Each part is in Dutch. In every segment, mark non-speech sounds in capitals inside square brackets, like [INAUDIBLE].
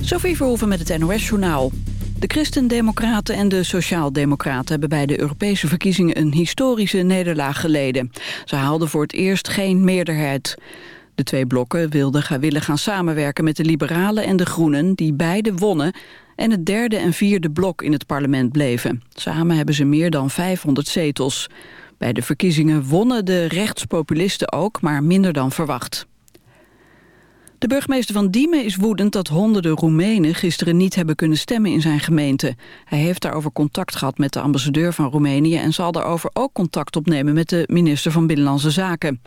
Sophie Verhoeven met het NOS-journaal. De Christen-Democraten en de Sociaal-Democraten hebben bij de Europese verkiezingen een historische nederlaag geleden. Ze haalden voor het eerst geen meerderheid. De twee blokken wilden, willen gaan samenwerken met de Liberalen en de Groenen, die beide wonnen, en het derde en vierde blok in het parlement bleven. Samen hebben ze meer dan 500 zetels. Bij de verkiezingen wonnen de rechtspopulisten ook, maar minder dan verwacht. De burgemeester van Diemen is woedend dat honderden Roemenen gisteren niet hebben kunnen stemmen in zijn gemeente. Hij heeft daarover contact gehad met de ambassadeur van Roemenië en zal daarover ook contact opnemen met de minister van Binnenlandse Zaken.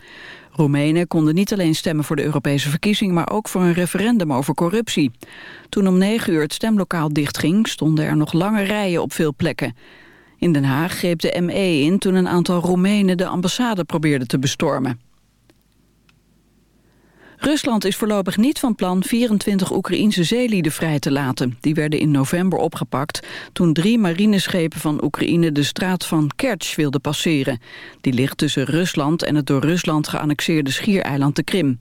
Roemenen konden niet alleen stemmen voor de Europese verkiezing, maar ook voor een referendum over corruptie. Toen om negen uur het stemlokaal dichtging, stonden er nog lange rijen op veel plekken. In Den Haag greep de ME in toen een aantal Roemenen de ambassade probeerden te bestormen. Rusland is voorlopig niet van plan 24 Oekraïense zeelieden vrij te laten. Die werden in november opgepakt toen drie marineschepen van Oekraïne de straat van Kerch wilden passeren. Die ligt tussen Rusland en het door Rusland geannexeerde schiereiland de Krim.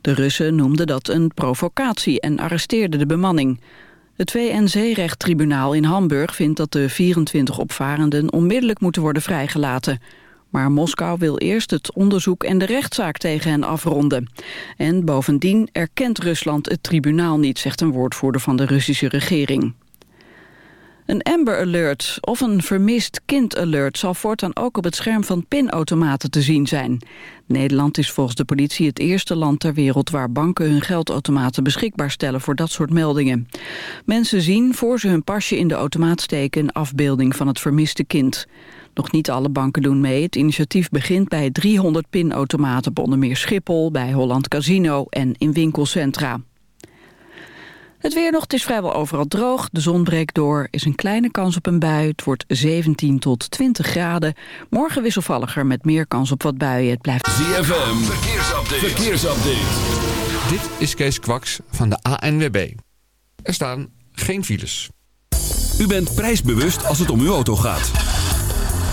De Russen noemden dat een provocatie en arresteerden de bemanning. Het VN-zeerechttribunaal in Hamburg vindt dat de 24 opvarenden onmiddellijk moeten worden vrijgelaten. Maar Moskou wil eerst het onderzoek en de rechtszaak tegen hen afronden. En bovendien erkent Rusland het tribunaal niet, zegt een woordvoerder van de Russische regering. Een Amber Alert of een vermist kind alert zal voortaan ook op het scherm van pinautomaten te zien zijn. Nederland is volgens de politie het eerste land ter wereld waar banken hun geldautomaten beschikbaar stellen voor dat soort meldingen. Mensen zien voor ze hun pasje in de automaat steken een afbeelding van het vermiste kind. Nog niet alle banken doen mee. Het initiatief begint bij 300 pinautomaten op onder meer Schiphol, bij Holland Casino en in winkelcentra. Het weer nog, het is vrijwel overal droog. De zon breekt door, is een kleine kans op een bui. Het wordt 17 tot 20 graden. Morgen wisselvalliger met meer kans op wat buien. Het blijft... ZFM, verkeersupdate. verkeersupdate. Dit is Kees Kwaks van de ANWB. Er staan geen files. U bent prijsbewust als het om uw auto gaat.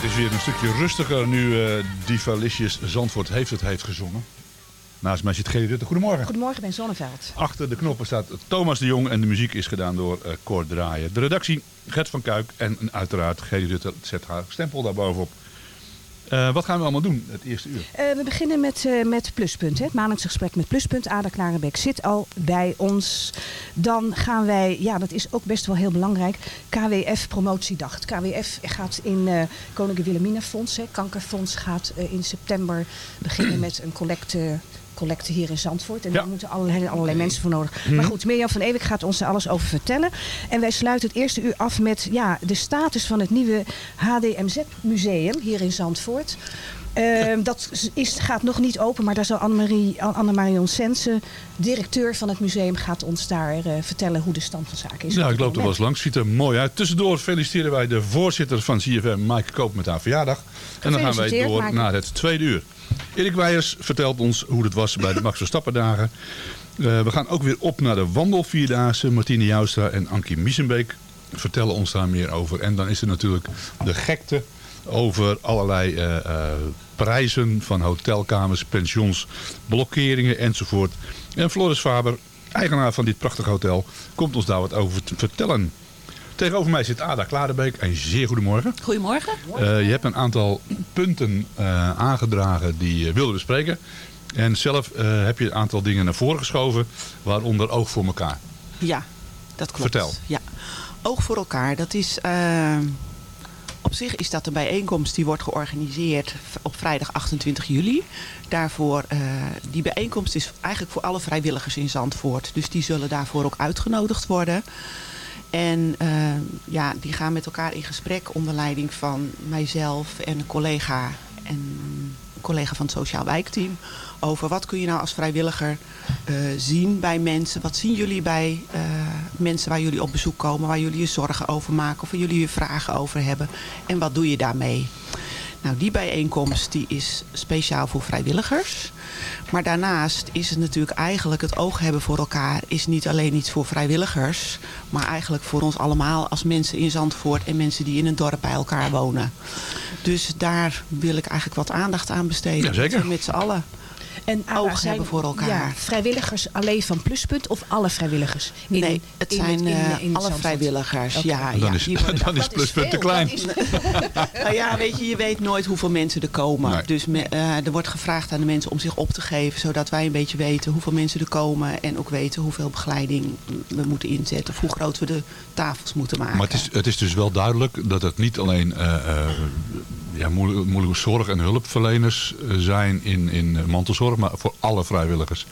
Het is weer een stukje rustiger nu eh Divalicious Zandvoort heeft het heeft gezongen. Naast mij zit Gerry Rutte. Goedemorgen. Goedemorgen, Ben Zonneveld. Achter de knoppen staat Thomas de Jong en de muziek is gedaan door Cor Draaien. De redactie Gert van Kuik en uiteraard Gerry Rutte zet haar stempel daarbovenop. Eh wat gaan we allemaal doen het eerste uur? Eh, we beginnen met, eh, met Pluspunt. Hè. Het maandelijkse gesprek met Pluspunt. Ada Klarenbeek zit al bij ons. Dan gaan wij, ja dat is ook best wel heel belangrijk, KWF Promotiedag. KWF gaat in eh Koninklijke Wilhelmina Fonds, hè, Kankerfonds, gaat in september beginnen met een collecte collecte hier in Zandvoort. En Ja. daar moeten allerlei, allerlei mensen voor nodig. Maar goed, Mirjam van Ewek gaat ons daar alles over vertellen. En wij sluiten het eerste uur af met ja, de status van het nieuwe HDMZ-museum hier in Zandvoort. Ehm, dat is, gaat nog niet open, maar daar zal Annemarie, Anne-Marion Sensen, directeur van het museum, gaat ons daar eh, vertellen hoe de stand van zaken is. Ja, ik loop er wel eens langs. Ziet er mooi uit. Tussendoor feliciteren wij de voorzitter van CFM, Maaike Koop, met haar verjaardag. En dan gaan wij door naar het tweede uur. Erik Weijers vertelt ons hoe het was bij de Max Verstappen dagen. Eh, we gaan ook weer op naar de wandelvierdaagse. Martine Joustra en Ankie Miesenbeek vertellen ons daar meer over. En dan is er natuurlijk de gekte over allerlei eh, eh, prijzen van hotelkamers, pensions, blokkeringen enzovoort. En Floris Faber, eigenaar van dit prachtige hotel, komt ons daar wat over te vertellen. Tegenover mij zit Ada Klarenbeek. Een zeer goedemorgen. Goedemorgen. Eh, je hebt een aantal punten aangedragen die je wilde bespreken. En zelf heb je een aantal dingen naar voren geschoven, waaronder oog voor elkaar. Ja, dat klopt. Vertel. Ja. Oog voor elkaar, dat is... op zich is dat een bijeenkomst die wordt georganiseerd op vrijdag 28 juli. Daarvoor, eh, die bijeenkomst is eigenlijk voor alle vrijwilligers in Zandvoort. Dus die zullen daarvoor ook uitgenodigd worden. En eh, ja, die gaan met elkaar in gesprek onder leiding van mijzelf en een collega en een collega van het Sociaal Wijkteam. Over wat kun je nou als vrijwilliger eh, zien bij mensen. Wat zien jullie bij eh, mensen waar jullie op bezoek komen. Waar jullie je zorgen over maken. Of waar jullie je vragen over hebben. En wat doe je daarmee? Nou, die bijeenkomst die is speciaal voor vrijwilligers. Maar daarnaast is het natuurlijk eigenlijk het oog hebben voor elkaar... is niet alleen iets voor vrijwilligers... maar eigenlijk voor ons allemaal als mensen in Zandvoort... en mensen die in een dorp bij elkaar wonen. Dus daar wil ik eigenlijk wat aandacht aan besteden. We Met z'n allen En oog zijn- hebben voor elkaar. Ja, vrijwilligers alleen van Pluspunt of alle vrijwilligers? In- nee, het in zijn in- eh, in alle Zandvoort? vrijwilligers. Oké. Ja, Dan ja, is- [LAUGHS] dan is Pluspunt te klein. is- [LAUGHS] nou ja, weet je, je weet nooit hoeveel mensen er komen. Nee. Dus me- eh, er wordt gevraagd aan de mensen om zich op te geven. Zodat wij een beetje weten hoeveel mensen er komen. En ook weten hoeveel begeleiding we moeten inzetten. Of hoe groot we de tafels moeten maken. Maar het is, het is dus wel duidelijk dat het niet alleen eh, eh, ja, moeilijke, zorg- en hulpverleners eh, zijn in, in mantelzorg, maar voor alle vrijwilligers.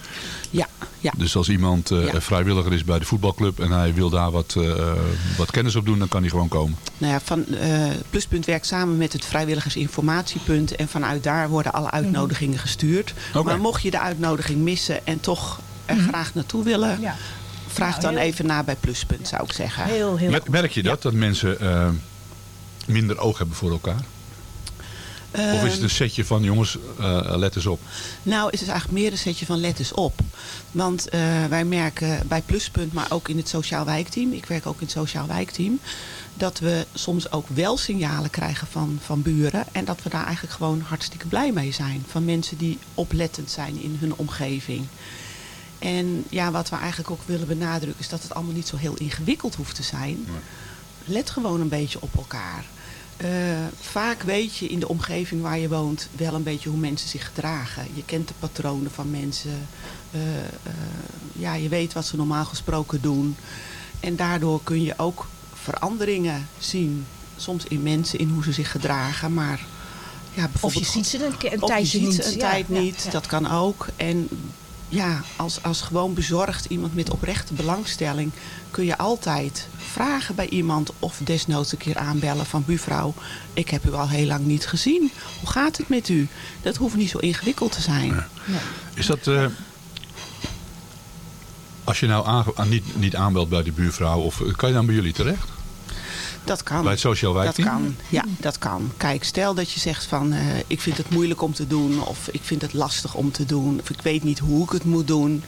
Ja, ja. Dus als iemand eh, Ja. vrijwilliger is bij de voetbalclub en hij wil daar wat, eh, wat kennis op doen, dan kan hij gewoon komen. Nou ja, van, eh, Pluspunt werkt samen met het vrijwilligersinformatiepunt. En vanuit daar worden alle uitnodigingen gestuurd. Maar mocht je de uitnodiging missen en toch er graag naartoe willen... Ja. vraag Nou, dan even na bij Pluspunt, zou ik zeggen. Heel, heel Merk, merk je dat, dat mensen eh, minder oog hebben voor elkaar? Of is het een setje van jongens, eh, let eens op. Nou, het is eigenlijk meer een setje van let eens op. Want eh, wij merken bij Pluspunt, maar ook in het Sociaal Wijkteam... ik werk ook in het Sociaal Wijkteam... dat we soms ook wel signalen krijgen van, van buren... en dat we daar eigenlijk gewoon hartstikke blij mee zijn. Van mensen die oplettend zijn in hun omgeving. En ja, wat we eigenlijk ook willen benadrukken... is dat het allemaal niet zo heel ingewikkeld hoeft te zijn. Let gewoon een beetje op elkaar. Eh, vaak weet je in de omgeving waar je woont wel een beetje hoe mensen zich gedragen. Je kent de patronen van mensen. Eh, eh, ja, je weet wat ze normaal gesproken doen. En daardoor kun je ook veranderingen zien. Soms in mensen, in hoe ze zich gedragen. Maar ja, Of bijvoorbeeld je ziet ze een, of tijdje ziet niet. een Ja, tijd ja, niet, ja. dat kan ook. En ja, als, als gewoon bezorgd iemand met oprechte belangstelling... kun je altijd vragen bij iemand of desnoods een keer aanbellen van... buurvrouw, ik heb u al heel lang niet gezien. Hoe gaat het met u? Dat hoeft niet zo ingewikkeld te zijn. Is dat... eh, als je nou aan, niet, niet aanbelt bij de buurvrouw, of eh, kan je dan bij jullie terecht? Dat kan. Bij het Sociaal Dat Wijkteam? kan, ja, dat kan. Kijk, stel dat je zegt van eh, ik vind het moeilijk om te doen of ik vind het lastig om te doen of ik weet niet hoe ik het moet doen.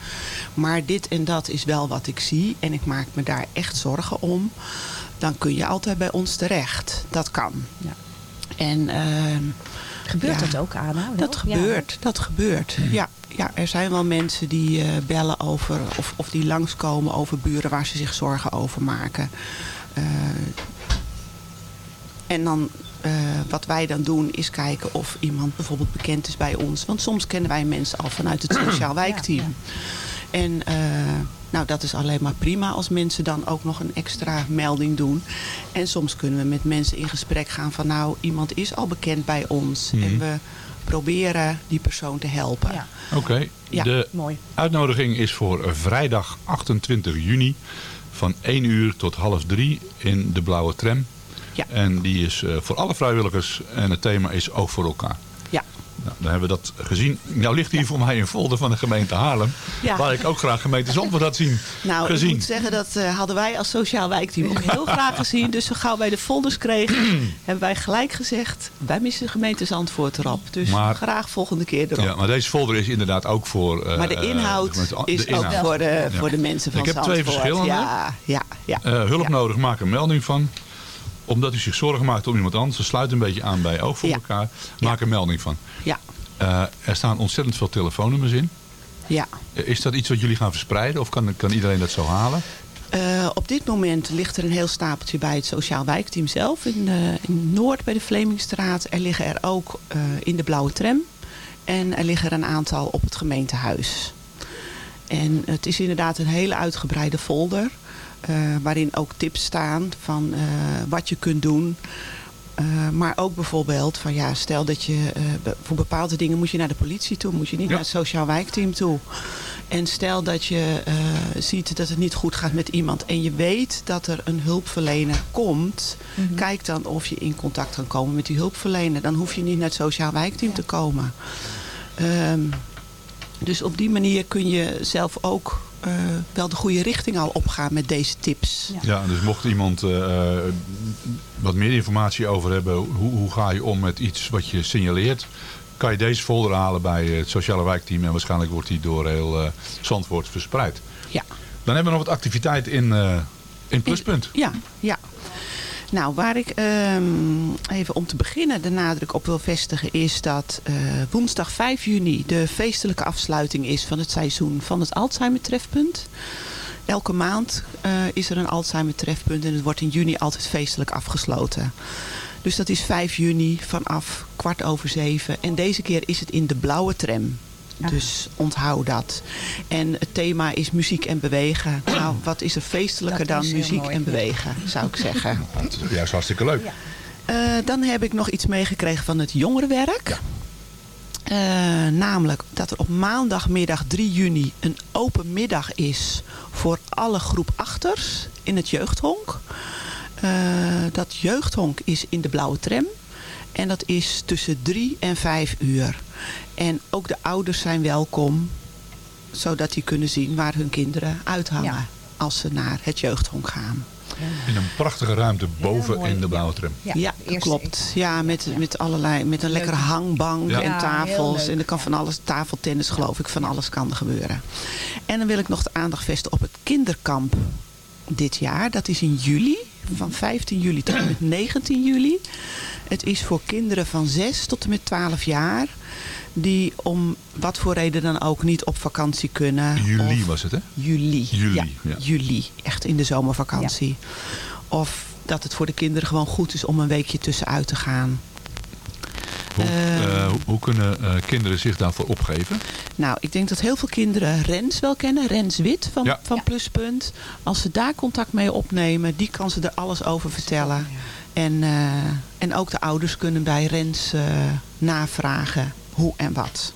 Maar dit en dat is wel wat ik zie en ik maak me daar echt zorgen om. Dan kun je altijd bij ons terecht. Dat kan. Ja. En, ehm, Gebeurt ja, dat ook, Anna? Wel? Dat Ja. gebeurt, dat gebeurt. Ja, ja, er zijn wel mensen die eh, bellen over, of, of die langskomen over buren waar ze zich zorgen over maken. Eh, en dan, eh, wat wij dan doen is kijken of iemand bijvoorbeeld bekend is bij ons. Want soms kennen wij mensen al vanuit het sociaal wijkteam. En eh, nou, dat is alleen maar prima als mensen dan ook nog een extra melding doen. En soms kunnen we met mensen in gesprek gaan van nou, iemand is al bekend bij ons. Mhm. En we proberen die persoon te helpen. Oké, Ja, de mooi. uitnodiging is voor vrijdag 28 juni van 1 uur tot half 3 in de Blauwe Tram. Ja. En die is eh, voor alle vrijwilligers en het thema is ook voor elkaar. Ja. Nou, dan hebben we dat gezien. Nou ligt hier voor mij een folder van de gemeente Haarlem. Ja. Waar ik ook graag gemeente Zandvoort had zien. Nou, gezien. ik moet zeggen, dat eh, hadden wij als sociaal wijkteam ook heel graag gezien. Dus zo gauw wij de folders kregen, [CLEARS THROAT] hebben wij gelijk gezegd... wij missen de gemeente Zandvoort erop. Dus Maar- graag volgende keer erop. Ja, maar deze folder is inderdaad ook voor... eh, maar de inhoud de is inhoud. ook voor de, Ja. voor de mensen van Ik heb Zandvoort. twee verschillende. Ja, ja, ja. Hulp nodig, maak een melding van. Omdat u zich zorgen maakt om iemand anders. Ze sluit een beetje aan bij Oog voor Ja. elkaar. Maak een melding van. Ja. Eh, er staan ontzettend veel telefoonnummers in. Ja. Eh, Is dat iets wat jullie gaan verspreiden? Of kan, kan iedereen dat zo halen? Eh, op dit moment ligt er een heel stapeltje bij het sociaal wijkteam zelf. In, in Noord bij de Vlemingstraat. Er liggen er ook in de blauwe tram. En er liggen er een aantal op het gemeentehuis. En het is inderdaad een hele uitgebreide folder. Eh, waarin ook tips staan van eh, wat je kunt doen. Eh, maar ook bijvoorbeeld van ja, stel dat je eh, be- voor bepaalde dingen moet je naar de politie toe, moet je niet naar het sociaal wijkteam toe. En stel dat je eh, ziet dat het niet goed gaat met iemand en je weet dat er een hulpverlener komt, kijk dan of je in contact kan komen met die hulpverlener. Dan hoef je niet naar het sociaal wijkteam te komen. Ehm, dus op die manier kun je zelf ook eh, wel de goede richting al opgaan met deze tips. Ja, dus mocht iemand eh, eh, wat meer informatie over hebben. Hoe, hoe ga je om met iets wat je signaleert? Kan je deze folder halen bij het sociale wijkteam. En waarschijnlijk wordt die door heel eh, Zandvoort verspreid. Ja. Dan hebben we nog wat activiteit in, eh, in Pluspunt. Ja, ja. Nou, waar ik ehm, even om te beginnen de nadruk op wil vestigen is dat eh, woensdag 5 juni de feestelijke afsluiting is van het seizoen van het Alzheimer trefpunt. Elke maand eh, is er een Alzheimer trefpunt en het wordt in juni altijd feestelijk afgesloten. Dus dat is 5 juni vanaf kwart over zeven. En deze keer is het in de blauwe tram. Dus onthoud dat. En het thema is muziek en bewegen. [CLEARS THROAT] Nou, wat is er feestelijker Dat dan muziek mooi, en bewegen, zou ik [LAUGHS] zeggen. Dat is juist hartstikke leuk. Eh, dan heb ik nog iets meegekregen van het jongerenwerk. Eh, namelijk dat er op maandagmiddag 3 juni een open middag is voor alle groep achters in het jeugdhonk. Eh, dat jeugdhonk is in de blauwe tram. En dat is tussen 3 en 5 uur. En ook de ouders zijn welkom, zodat die kunnen zien waar hun kinderen uithangen als ze naar het jeugdhonk gaan. In een prachtige ruimte boven in de blauwe tram. Ja, dat klopt. Ja, met, met allerlei, met een lekkere hangbank Ja. en Ja, tafels. heel leuk. En er kan van alles, tafeltennis geloof ik, van alles kan er gebeuren. En dan wil ik nog de aandacht vestigen op het kinderkamp dit jaar. Dat is in juli, van 15 juli tot en met 19 juli. Het is voor kinderen van 6 tot en met 12 jaar. Die om wat voor reden dan ook niet op vakantie kunnen. Juli Of- was het, hè? Juli. Juli, ja, ja. juli. Echt in de zomervakantie. Of dat het voor de kinderen gewoon goed is om een weekje tussenuit te gaan. Hoe, Eh, eh, hoe, kunnen eh, kinderen zich daarvoor opgeven? Nou, ik denk dat heel veel kinderen Rens wel kennen. Rens Wit van, Ja. van Pluspunt. Als ze daar contact mee opnemen, die kan ze er alles over vertellen. En, eh, en ook de ouders kunnen bij Rens eh, navragen hoe en wat.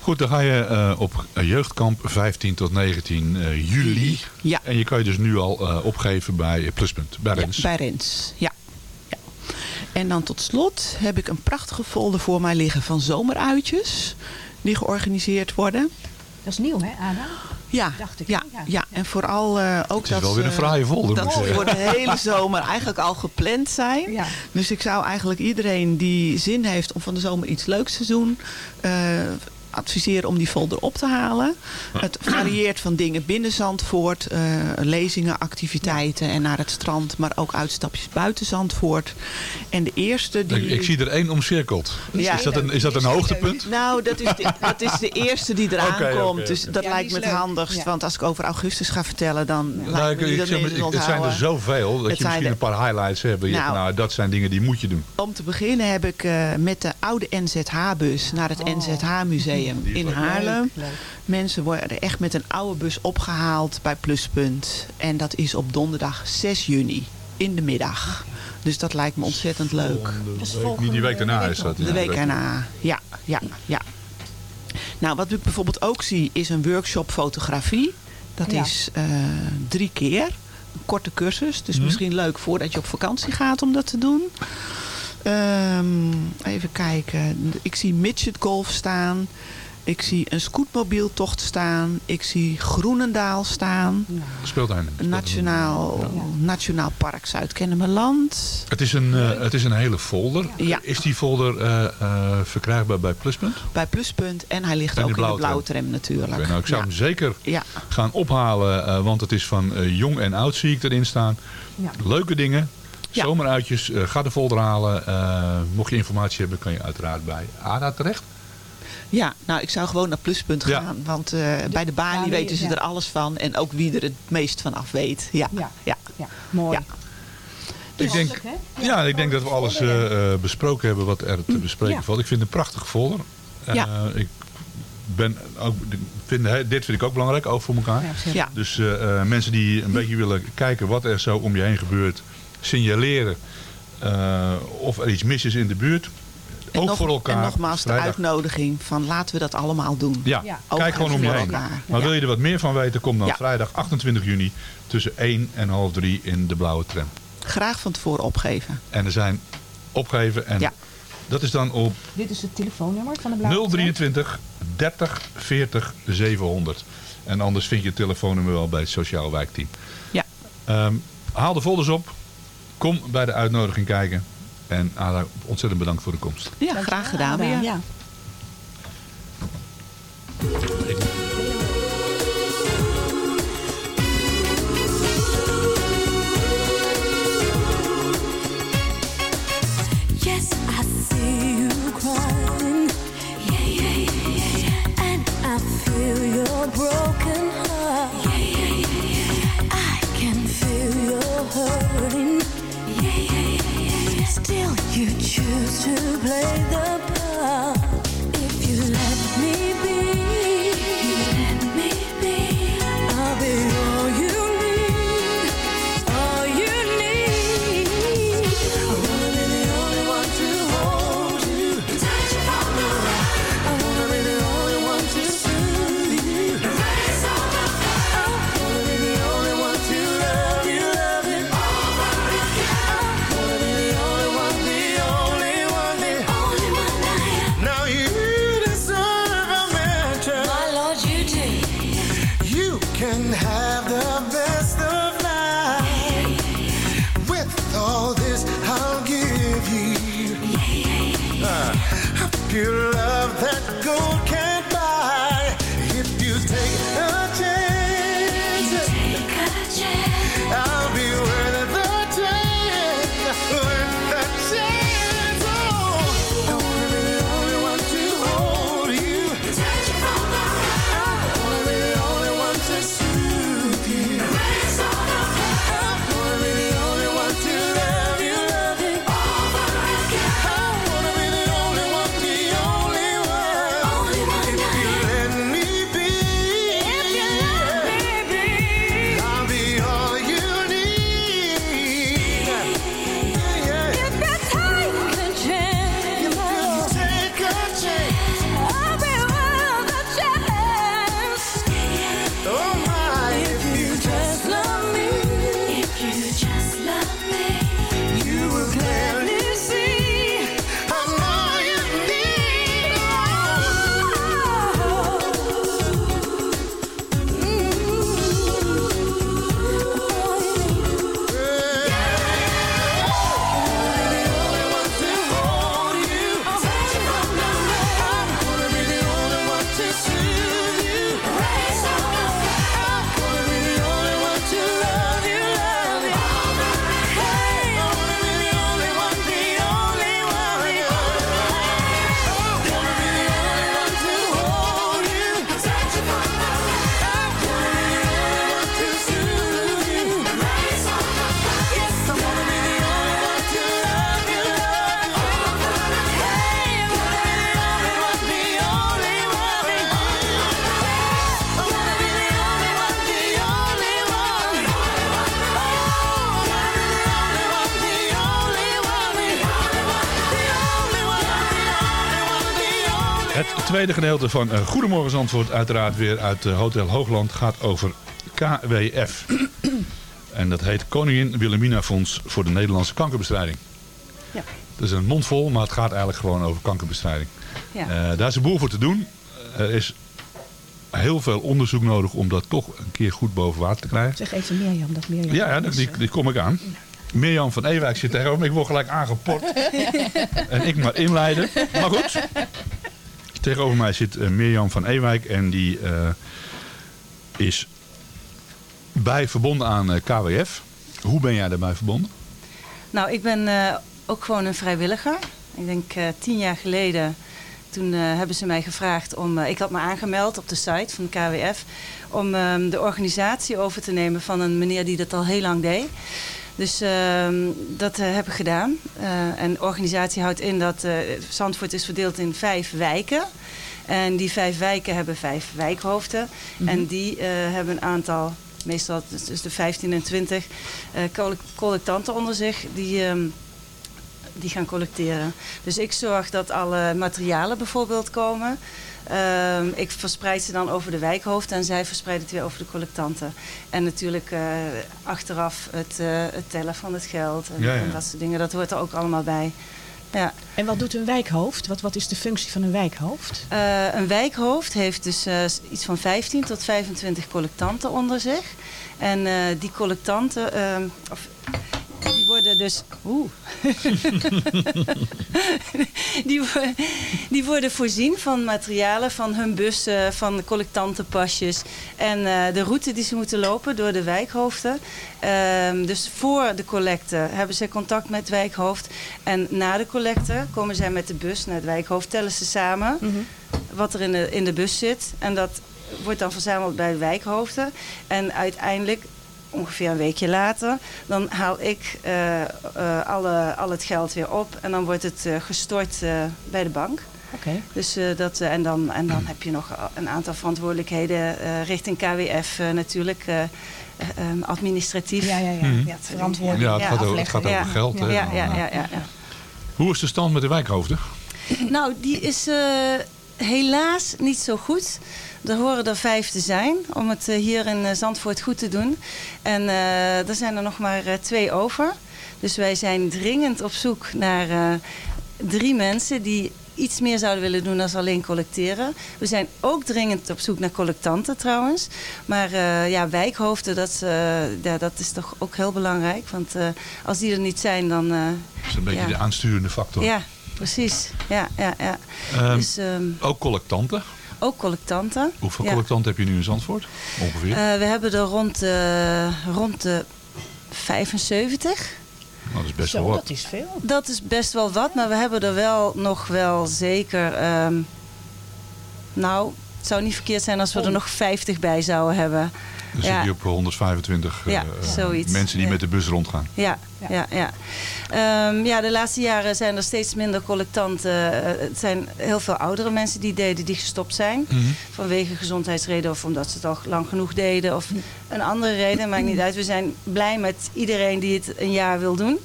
Goed, dan ga je eh, op jeugdkamp 15 tot 19 eh, juli. Ja. En je kan je dus nu al eh, opgeven bij Pluspunt, bij Rens. Ja, bij Rens, ja. En dan tot slot heb ik een prachtige folder voor mij liggen van zomeruitjes. Die georganiseerd worden. Dat is nieuw, hè, Anna? Ja, Dacht ik. ja, ja. en vooral eh, ook is dat wel weer een ze- fraaie folder, dat ze voor de hele zomer eigenlijk al gepland zijn. Ja. Dus ik zou eigenlijk iedereen die zin heeft om van de zomer iets leuks te doen... eh, adviseren om die folder op te halen. Het varieert van dingen binnen Zandvoort, eh, lezingen, activiteiten en naar het strand, maar ook uitstapjes buiten Zandvoort. En de eerste die... Ik, ik zie er één omcirkeld. Ja. Is, dat een, is dat een hoogtepunt? Nou, dat is, de, [LAUGHS] dat is de eerste die eraan Oké, oké, komt. Dus dat Ja, lijkt me het leuk. handigst. Ja. Want als ik over augustus ga vertellen, dan Nou, lijkt ik, ik zeg maar, het ik- het zijn er zoveel dat Het je misschien er- een paar highlights hebt. Nou. nou, nou, dat zijn dingen die moet je doen. Om te beginnen heb ik eh, met de oude NZH-bus naar het NZH-museum In. Haarlem. Leuk. Mensen worden echt met een oude bus opgehaald bij Pluspunt. En dat is op donderdag 6 juni in de middag. Dus dat lijkt me ontzettend leuk. De week, niet die week daarna is dat. De week erna, ja, ja, ja. Nou, wat ik bijvoorbeeld ook zie is een workshop fotografie. Dat Ja. is eh, drie keer. Een korte cursus. Dus Mhm. misschien leuk voordat je op vakantie gaat om dat te doen. Ehm, even kijken. Ik zie midget golf staan. Ik zie een scootmobieltocht staan. Ik zie Groenendaal staan. Speeltuin. Een nationaal, nationaal park Zuid-Kennemerland. Het is, een, eh, het is een hele folder. Ja. Is die folder eh, eh, verkrijgbaar bij Pluspunt? Bij Pluspunt. En hij ligt En ook in de blauwe blauwe tram natuurlijk. Oké, nou, ik zou Ja. hem zeker Ja. gaan ophalen, eh, want het is van jong en oud zie ik erin staan. Ja. Leuke dingen. Ja. Zomeruitjes, eh, ga de folder halen. Eh, mocht je informatie hebben, kan je uiteraard bij ADA terecht. Ja, nou ik zou gewoon naar Pluspunt Ja. gaan. Want eh, bij de balie balie, weten ze ja. er alles van. En ook wie er het meest van af weet. Ja, Ja. ja. Ja, mooi. Ja. Ik denk, ja, ik denk dat we alles eh, eh, besproken hebben wat er te bespreken Ja. valt. Ik vind het een prachtig folder. Eh, Ja. ik ben ook, vind, hè, dit vind ik ook belangrijk, ook voor elkaar. Ja, zeker. Ja. Dus eh, eh, mensen die een beetje willen kijken wat er zo om je heen gebeurt, signaleren eh, of er iets mis is in de buurt. En, ook nog- voor elkaar. en nogmaals de vrijdag. uitnodiging van laten we dat allemaal doen. Ja, Ja. Ook kijk gewoon om je voor heen. elkaar. Maar Ja. wil je er wat meer van weten, kom dan Ja. vrijdag 28 juni tussen 1 en half 3 in de blauwe tram. Graag van tevoren opgeven. En er zijn opgegeven en Ja. dat is dan op Dit is het telefoonnummer van de blauwe 023 30 40 700. En anders vind je het telefoonnummer wel bij het Sociaal Wijkteam. Ja. Ehm, haal de folders op. Kom bij de uitnodiging kijken. En Ada, ontzettend bedankt voor de komst. Ja, graag gedaan weer. Ja. Yes, I see you crying. Yeah, yeah, yeah, yeah, yeah. And I feel your broken heart. Yeah, yeah, yeah, yeah. I can feel your hurting. You choose to play the part. Tweede gedeelte van eh, Goedemorgen Zandvoort, uiteraard weer uit eh, Hotel Hoogland, gaat over KWF. en dat heet Koningin Wilhelmina Fonds voor de Nederlandse Kankerbestrijding. Ja. Dat is een mond vol, maar het gaat eigenlijk gewoon over kankerbestrijding. Ja. Eh, daar is een boel voor te doen. Er is heel veel onderzoek nodig om dat toch een keer goed boven water te krijgen. Zeg even Mirjam, dat Mirjam. Ja, ja die kom ik aan. Mirjam van Ewijk zit tegenover me. Ik word gelijk aangeport. [LAUGHS] en ik maar inleiden. Maar goed. Tegenover mij zit eh, Mirjam van Ewijk. En die eh, is bij verbonden aan eh, KWF. Hoe ben jij daarbij verbonden? Nou, ik ben ook gewoon een vrijwilliger. Ik denk tien jaar geleden, toen hebben ze mij gevraagd om... ik had me aangemeld op de site van KWF... om ehm, de organisatie over te nemen van een meneer die dat al heel lang deed. Dus ehm, dat eh, heb ik gedaan. Eh, en de organisatie houdt in dat eh, Zandvoort is verdeeld in vijf wijken... En die vijf wijken hebben vijf wijkhoofden. Mhm. En die hebben een aantal, meestal dus de 15 en 20, eh, collect- collectanten onder zich. Die, ehm, die gaan collecteren. Dus ik zorg dat alle materialen bijvoorbeeld komen. Ehm, ik verspreid ze dan over de wijkhoofden en zij verspreiden het weer over de collectanten. En natuurlijk eh, achteraf het, eh, het tellen van het geld en, Ja, ja. en dat soort dingen. Dat hoort er ook allemaal bij. Ja. En wat doet een wijkhoofd? Wat, wat is de functie van een wijkhoofd? Eh, een wijkhoofd heeft dus eh, iets van 15 tot 25 collectanten onder zich. En eh, die collectanten, ehm, of, worden dus... Oeh. [LAUGHS] die, die worden voorzien van materialen, van hun bussen, van collectantenpasjes. En eh, de route die ze moeten lopen door de wijkhoofden. Ehm, dus voor de collecte hebben ze contact met het wijkhoofd. En na de collecte komen zij met de bus naar het wijkhoofd, tellen ze samen wat er in de, in de bus zit. En dat wordt dan verzameld bij de wijkhoofden. En uiteindelijk, ongeveer een weekje later, dan haal ik eh, eh, alle, al het geld weer op. En dan wordt het eh, gestort eh, bij de bank. Oké. Dus, eh, dat, eh, en, dan, en dan heb je nog een aantal verantwoordelijkheden eh, richting KWF eh, natuurlijk. eh, eh, ehm, administratief. Ja, ja, ja. Mhm. ja verantwoording. Ja, het gaat over- het gaat over Ja. geld, hè. Ja, ja, ja, ja, ja. Hoe is de stand met de wijkhoofden? Nou, die is eh, helaas niet zo goed. Er horen er vijf te zijn om het eh, hier in eh, Zandvoort goed te doen. En eh, er zijn er nog maar twee over. Dus wij zijn dringend op zoek naar drie mensen die iets meer zouden willen doen dan alleen collecteren. We zijn ook dringend op zoek naar collectanten trouwens. Maar ja, wijkhoofden, dat, ja, dat is toch ook heel belangrijk. Want als die er niet zijn, dan... Dat is een beetje ja. de aansturende factor. Ja, precies. Ja, ja, ja. Ehm, dus, ehm, Ook collectanten. Ook collectanten. Hoeveel Ja. collectanten heb je nu in Zandvoort? Ongeveer? Eh, we hebben er rond, de rond de 75. Nou, dat is best Zo, wel wat. dat is veel. Dat is best wel wat, maar we hebben er wel nog wel zeker... ehm, nou, het zou niet verkeerd zijn als we er nog 50 bij zouden hebben. Dan zit je op 125 Ja, eh, zoiets. mensen die Ja. met de bus rondgaan. Ja, ja, ja. Ehm, ja, de laatste jaren zijn er steeds minder collectanten. Eh, het zijn heel veel oudere mensen die deden, die gestopt zijn. Mhm. Vanwege gezondheidsreden of omdat ze het al lang genoeg deden. Of een andere reden, maakt niet uit. We zijn blij met iedereen die het een jaar wil doen.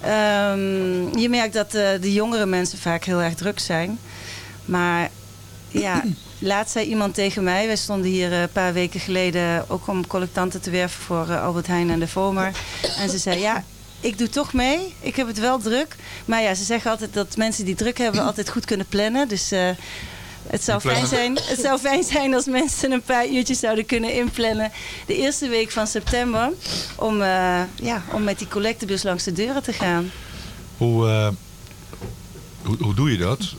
Ehm, je merkt dat eh, de jongere mensen vaak heel erg druk zijn. Maar ja, laatst zei iemand tegen mij... wij stonden hier eh, een paar weken geleden ook om collectanten te werven... voor eh, Albert Heijn en de Vomer. En ze zei, ja, ik doe toch mee. Ik heb het wel druk. Maar ja, ze zeggen altijd dat mensen die druk hebben... altijd goed kunnen plannen. Dus... eh, het zou, fijn zijn, het zou fijn zijn als mensen een paar uurtjes zouden kunnen inplannen. De eerste week van september. Om, ja, om met die collectebus langs de deuren te gaan. Hoe, hoe, hoe doe je dat?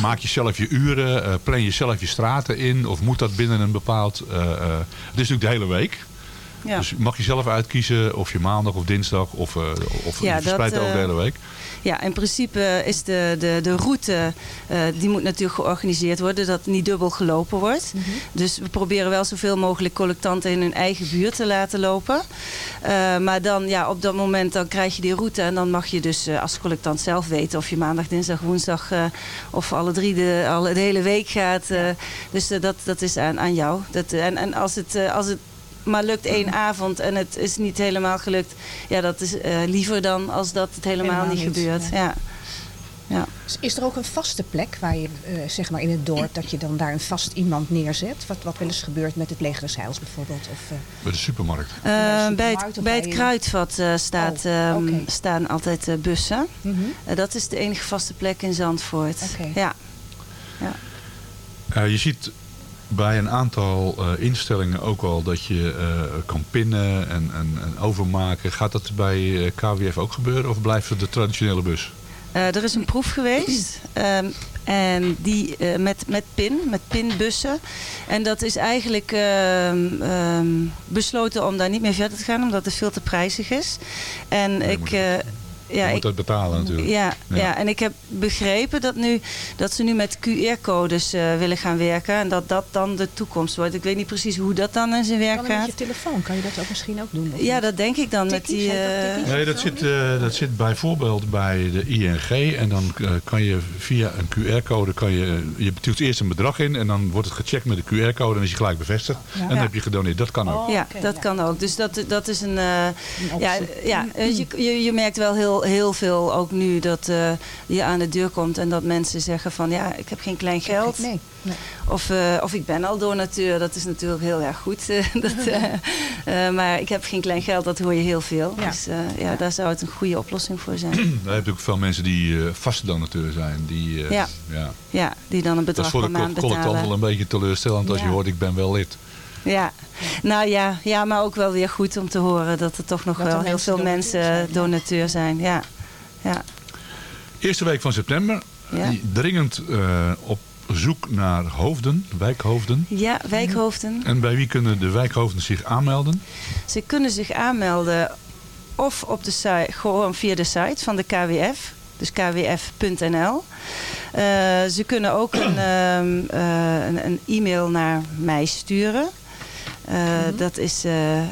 Maak je zelf je uren? eh, plan je zelf je straten in? Of moet dat binnen een bepaald... eh, eh, het is natuurlijk de hele week. Ja. Dus mag je zelf uitkiezen of je maandag of dinsdag of, of Ja, dat, over de hele week. Ja, in principe is de, de, de route, eh, die moet natuurlijk georganiseerd worden, dat niet dubbel gelopen wordt. Dus we proberen wel zoveel mogelijk collectanten in hun eigen buurt te laten lopen. Eh, maar dan, ja, op dat moment dan krijg je die route en dan mag je dus eh, als collectant zelf weten of je maandag, dinsdag, woensdag of alle drie de, alle, de hele week gaat. dus dat, dat is aan, aan jou. Dat, en en als, het, als het maar lukt één avond en het is niet helemaal gelukt. Ja, dat is eh, liever dan als dat het helemaal, Helemaal niet niet, gebeurt. ja. Ja. Ja. Is er ook een vaste plek waar je, eh, zeg maar in het dorp, dat je dan daar een vast iemand neerzet? Wat, wat wel eens gebeurt met het leger des Heils bijvoorbeeld? Of, eh, Bij de supermarkt. Eh, bij, supermarkt het, bij het kruidvat eh, staat, Oh, ehm, staan altijd eh, bussen. Mhm. Dat is de enige vaste plek in Zandvoort. Oké. Ja. ja. Eh, je ziet bij een aantal eh, instellingen ook al dat je eh, kan pinnen en, en, en overmaken. Gaat dat bij eh, KWF ook gebeuren of blijft het de traditionele bus? Er is een proef geweest. ehm, en die met, met pin, met pinbussen. En dat is eigenlijk ehm, ehm, besloten om daar niet meer verder te gaan, omdat het veel te prijzig is. En ik. Ja, je moet ik, dat betalen natuurlijk. Ja, ja. en ik heb begrepen dat, nu, dat ze nu met QR-codes eh, willen gaan werken. En dat dat dan de toekomst wordt. Ik weet niet precies hoe dat dan in zijn werk kan er met gaat. je telefoon, kan je dat ook misschien ook doen? Ja, niet? dat denk ik dan. Met die, eh? Nee, dat zit, eh, dat zit bijvoorbeeld bij de ING. En dan kan je via een QR-code, kan je, je eerst een bedrag in. En dan wordt het gecheckt met de QR-code en is je gelijk bevestigd. Ja. En dan Ja. heb je gedoneerd. Dat kan ook. ja, dat kan ook. Dus dat, dat is een. eh, ja, ja je, je, je merkt wel heel, heel veel ook nu dat eh, je aan de deur komt en dat mensen zeggen van ja, ik heb geen klein geld. Nee. nee. Of, eh, of ik ben al donateur, dat is natuurlijk heel erg goed. eh, [LAUGHS] dat, [LAUGHS] maar ik heb geen klein geld, dat hoor je heel veel. Ja. Dus eh, ja, daar zou het een goede oplossing voor zijn. [CLEARS THROAT] Daar heb je ook veel mensen die eh vaste donateur zijn. Die, eh, Ja. ja. Ja, die dan een Dat is bedrag voor de per maand co- collectant wel betalen. een beetje teleurstellend als je hoort ik ben wel lid. Ja. nou ja, ja, maar ook wel weer goed om te horen dat er toch nog Dat wel heel mensen veel donateur mensen zijn, donateur zijn. Ja. Ja. Eerste week van september. Ja. Dringend eh, op zoek naar hoofden, wijkhoofden. ja, wijkhoofden. En bij wie kunnen de wijkhoofden zich aanmelden? Ze kunnen zich aanmelden of op de site, gewoon via de site van de KWF, dus kwf.nl. Eh, ze kunnen ook een, ehm, eh, een, een e-mail naar mij sturen. Eh, Dat is, eh,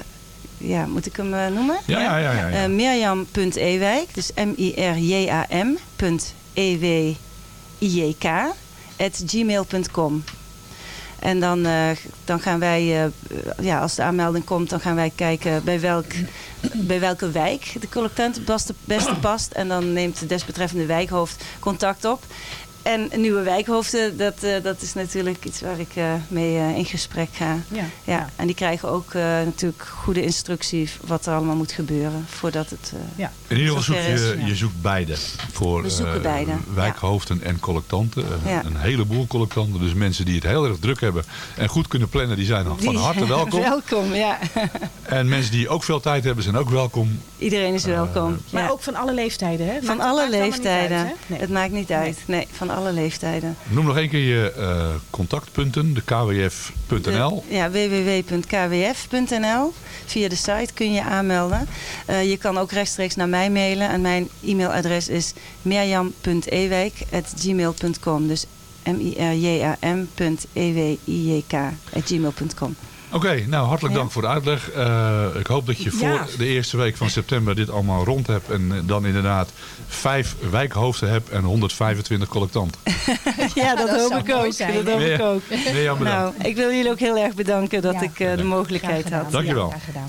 ja, moet ik hem eh, noemen? Ja, ja, ja. ja, ja. Mirjam.ewijk, dus M-I-R-J-A-M punt E-W-I-J-K at gmail.com. En dan, dan gaan wij, ja, als de aanmelding komt, dan gaan wij kijken bij, welk, bij welke wijk de collectant het beste, beste past. En dan neemt de desbetreffende wijkhoofd contact op. En nieuwe wijkhoofden, dat, eh, dat is natuurlijk iets waar ik eh, mee eh, in gesprek ga. Ja. Ja, en die krijgen ook eh, natuurlijk goede instructie wat er allemaal moet gebeuren voordat het. eh, Ja. In ieder geval zoek je, ja. je zoekt beide. Voor We zoeken eh, beide, wijkhoofden en collectanten. Een- Ja. Een heleboel collectanten. Dus mensen die het heel erg druk hebben en goed kunnen plannen, die zijn van die- harte welkom. [LAUGHS] welkom, ja. [LAUGHS] En mensen die ook veel tijd hebben, zijn ook welkom. Iedereen is welkom. Maar ja. ook van alle leeftijden, hè? van Maakt- alle leeftijden. uit, hè? Nee. Het maakt niet uit. Nee, van alle leeftijden. Noem nog één keer je eh, contactpunten, de kwf.nl. Ja, www.kwf.nl. Via de site kun je aanmelden. Eh, je kan ook rechtstreeks naar mij mailen. En mijn e-mailadres is mirjam.ewijk.gmail.com. Dus m-i-r-j-a-m.e-w-i-j-k.gmail.com. Oké, nou hartelijk dank voor de uitleg. Eh, ik hoop dat je voor Ja. de eerste week van september dit allemaal rond hebt. En eh, dan inderdaad vijf wijkhoofden hebt en 125 collectanten. [LAUGHS] Ja, dat, Dat hoop ik ook. zijn, dat hoop ik ook. Bedankt. Nou, ik wil jullie ook heel erg bedanken dat Ja. ik eh, de mogelijkheid had. Dankjewel. Ja, graag gedaan.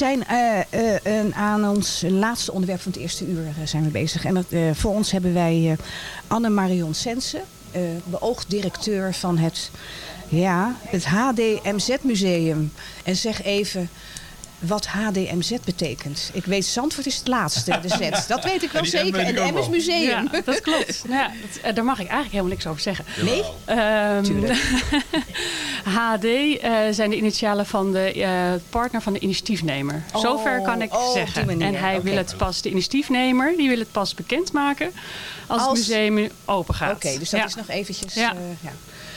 Zijn eh, eh, aan ons laatste onderwerp van het eerste uur eh, zijn we bezig. En voor ons hebben wij Anne-Marion Sensen, beoogd directeur van het, ja, het HDMZ Museum. En zeg even wat HDMZ betekent. Ik weet, Zandvoort is het laatste, de Z. [LAUGHS] Dat weet ik wel En zeker. En M is wel. museum. Ja, dat klopt. Nou [LAUGHS] ja, dat- eh, daar mag ik eigenlijk helemaal niks over zeggen. Nee? Ehm, Tuurlijk. [LAUGHS] HD eh, zijn de initialen van de eh, partner van de initiatiefnemer. Oh, Zover kan ik oh, zeggen. En hij wil het pas, de initiatiefnemer, die wil het pas bekendmaken als, Als- het museum open gaat. Oké, dus dat Ja. is nog eventjes... Ja.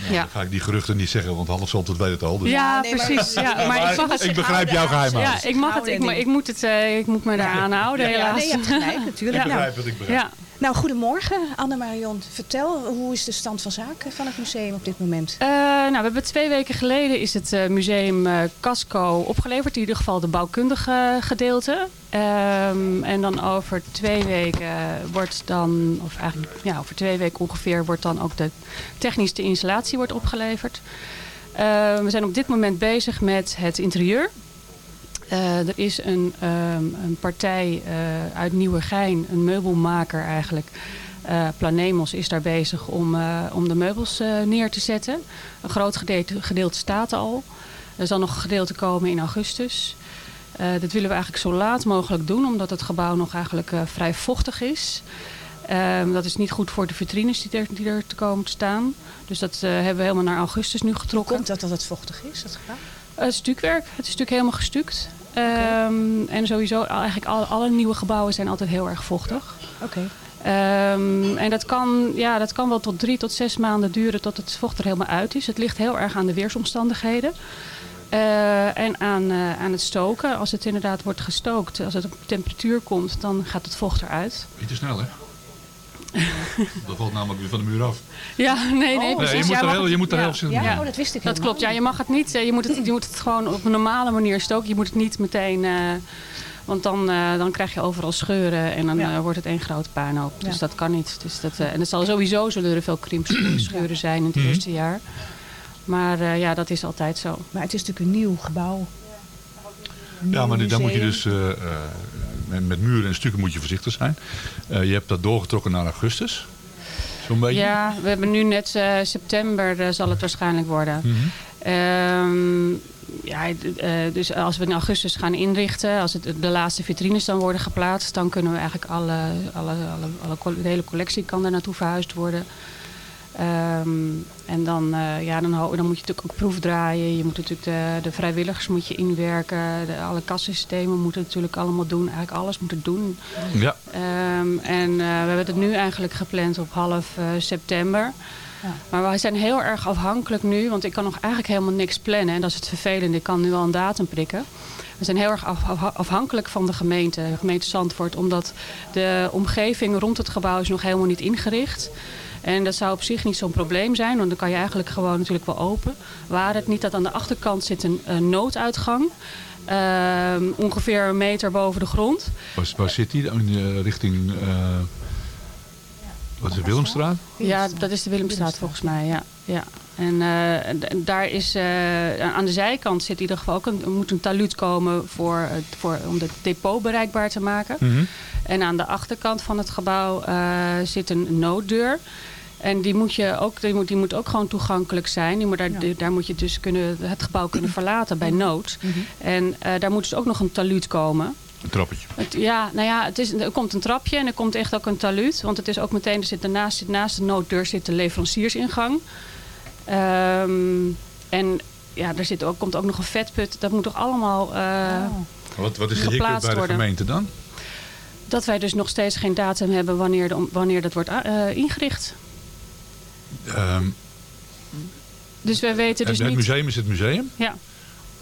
Ja. Nou, Dan ga ik die geruchten niet zeggen, want half zal het weet het al. Dus. Ja, nee, maar- precies. Ja, maar ik mag het ik begrijp jouw geheim Ja, ik mag het. Ik, ik moet het. eh, ik moet me daaraan houden, Ja, helaas. nee, je hebt gelijk, natuurlijk. Ik Nou, begrijp het, ik begrijp Ja. Nou, goedemorgen Anne-Marion. Vertel, hoe is de stand van zaken van het museum op dit moment? Eh, nou, we hebben twee weken geleden is het eh, museum eh, Casco opgeleverd. In ieder geval de bouwkundige gedeelte. Ehm, en dan over twee weken wordt dan, of eigenlijk ja, over twee weken ongeveer, wordt dan ook de technische installatie wordt opgeleverd. Eh, we zijn op dit moment bezig met het interieur. Eh, er is een, ehm, een partij eh, uit Nieuwegein, een meubelmaker eigenlijk. Eh Planemos is daar bezig om, om de meubels neer te zetten. Een groot gedeelte, gedeelte staat al. Er zal nog een gedeelte komen in augustus. Dat willen we eigenlijk zo laat mogelijk doen, omdat het gebouw nog eigenlijk vrij vochtig is. Ehm, dat is niet goed voor de vitrines die er, die er te komen te staan. Dus dat hebben we helemaal naar augustus nu getrokken. Komt dat dat het vochtig is, dat gebouw? Eh, stukwerk. Het is natuurlijk helemaal gestuukt. Ehm, En sowieso, eigenlijk alle, alle nieuwe gebouwen zijn altijd heel erg vochtig. Oké. Ehm, en dat kan, ja, dat kan wel tot drie tot zes maanden duren tot het vocht er helemaal uit is. Het ligt heel erg aan de weersomstandigheden. Eh, en aan, eh, aan het stoken. Als het inderdaad wordt gestookt, als het op temperatuur komt, dan gaat het vocht eruit. Niet te snel, hè? [LAUGHS] dat valt namelijk weer van de muur af. Ja, nee, nee, Oh. precies. Je moet er heel- je moet er ja. heel Ja, oh, dat wist ik Dat helemaal klopt, ja. Je mag het niet, eh, je moet het, je moet het gewoon op een normale manier stoken. Je moet het niet meteen, eh, want dan, eh, dan krijg je overal scheuren en dan Ja. eh, wordt het één grote puinhoop. Dus Ja. dat kan niet. Dus dat, eh, en het zal sowieso zullen er veel krimpscheuren [CLEARS THROAT] zijn in het Mhm. eerste jaar. Maar eh, ja, dat is altijd zo. Maar het is natuurlijk een nieuw gebouw. Ja, maar dan moet je dus met, muren en stukken moet je voorzichtig zijn. Eh, je hebt dat doorgetrokken naar augustus. Zo'n beetje. Ja, we hebben nu net eh, september eh, zal het waarschijnlijk worden. Mhm. Ehm, ja, dus als we in augustus gaan inrichten, als het, de laatste vitrines dan worden geplaatst, dan kunnen we eigenlijk alle, alle, alle, alle col- de hele collectie kan er naartoe verhuisd worden. Ehm, en dan, eh, ja, dan, dan moet je natuurlijk ook proefdraaien. Je moet natuurlijk de, de vrijwilligers moet je inwerken. De, alle kassensystemen moeten natuurlijk allemaal doen. Eigenlijk alles moet het doen. Ja. Ehm, en eh, we hebben het nu eigenlijk gepland op half eh, september. Maar wij zijn heel erg afhankelijk nu, want ik kan nog eigenlijk helemaal niks plannen. En dat is het vervelende, ik kan nu al een datum prikken. We zijn heel erg af- af- afhankelijk van de gemeente, de gemeente Zandvoort. Omdat de omgeving rond het gebouw is nog helemaal niet ingericht. En dat zou op zich niet zo'n probleem zijn, want dan kan je eigenlijk gewoon natuurlijk wel open. Waar het niet dat aan de achterkant zit een, een nooduitgang. Ehm, ongeveer een meter boven de grond. Waar, waar zit die? In, eh, richting, eh, wat is het, Willemstraat? Ja, dat is de Willemstraat volgens mij, ja. ja. En eh, daar is, aan de zijkant zit in ieder geval ook een, moet een taluut komen voor, voor, om het depot bereikbaar te maken. Mhm. En aan de achterkant van het gebouw zit een nooddeur. En die moet, je ook, die, moet, die moet ook gewoon toegankelijk zijn. Die moet daar, die- daar moet je dus kunnen, het gebouw kunnen [CLEARS THROAT] verlaten bij nood. En eh, daar moet dus ook nog een taluut komen. Een trappetje. Het, ja, nou ja, het is, er komt een trapje en er komt echt ook een taluut. Want het is ook meteen, er zit daarnaast, zit, naast de nooddeur zit de leveranciersingang. Ehm, en ja, er zit ook, komt ook nog een vetput. Dat moet toch allemaal eh, Wat, wat is de bij de worden. gemeente dan? Dat wij dus nog steeds geen datum hebben wanneer, de, wanneer dat wordt eh, ingericht. Ehm, Dus we weten dus het, het niet... museum is het museum. Ja,